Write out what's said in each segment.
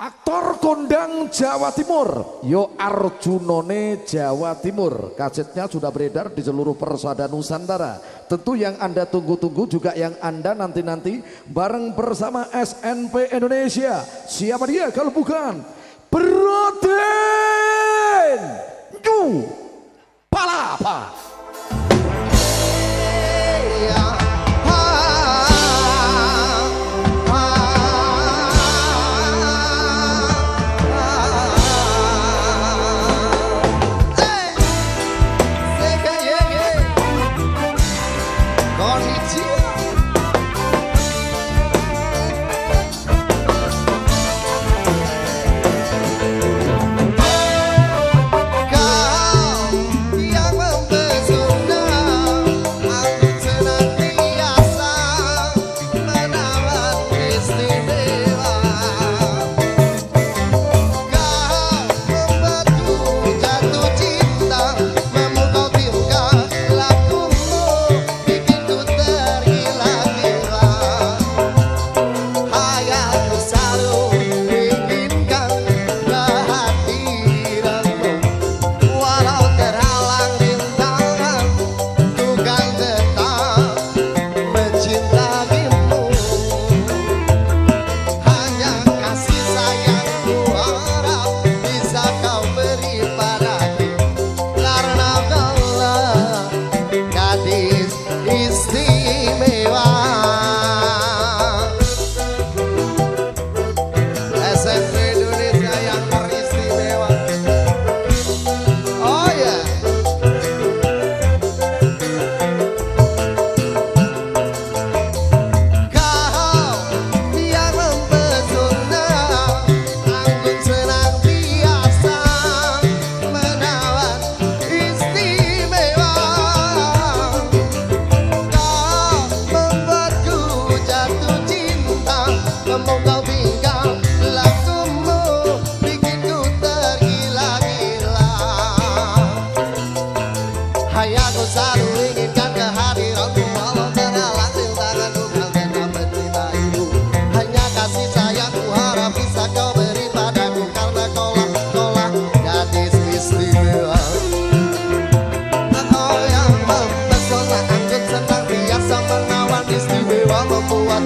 Aktor kondang Jawa Timur, Yo Arjunone Jawa Timur. Kasetnya sudah beredar di seluruh persada Nusantara. Tentu yang Anda tunggu-tunggu juga yang Anda nanti-nanti bareng bersama SNP Indonesia. Siapa dia kalau bukan Broden Ju Palapa.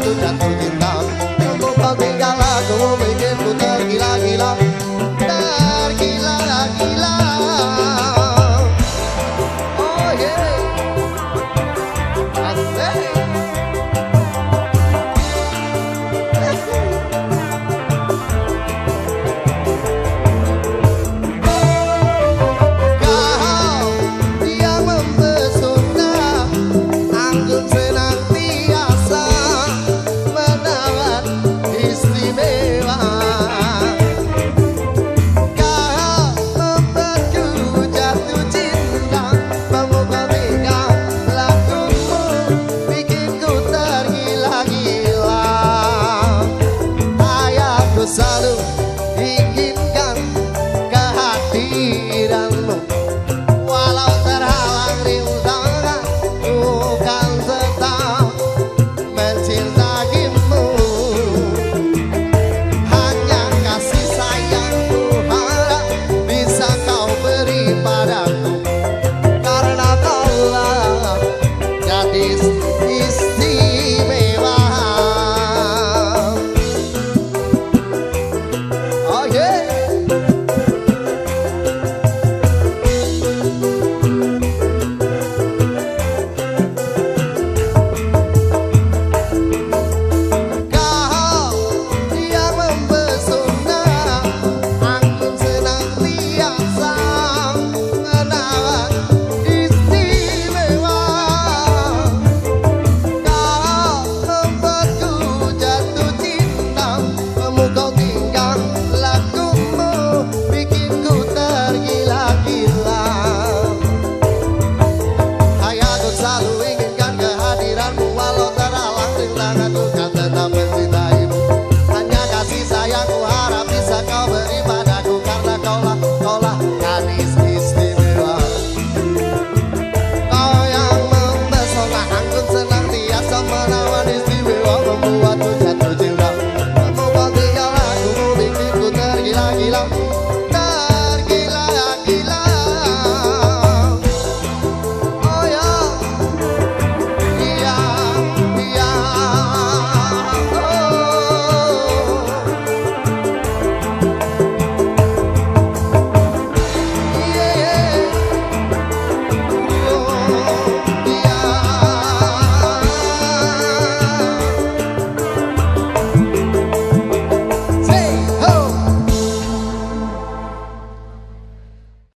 tudo, da. Salute. yeah.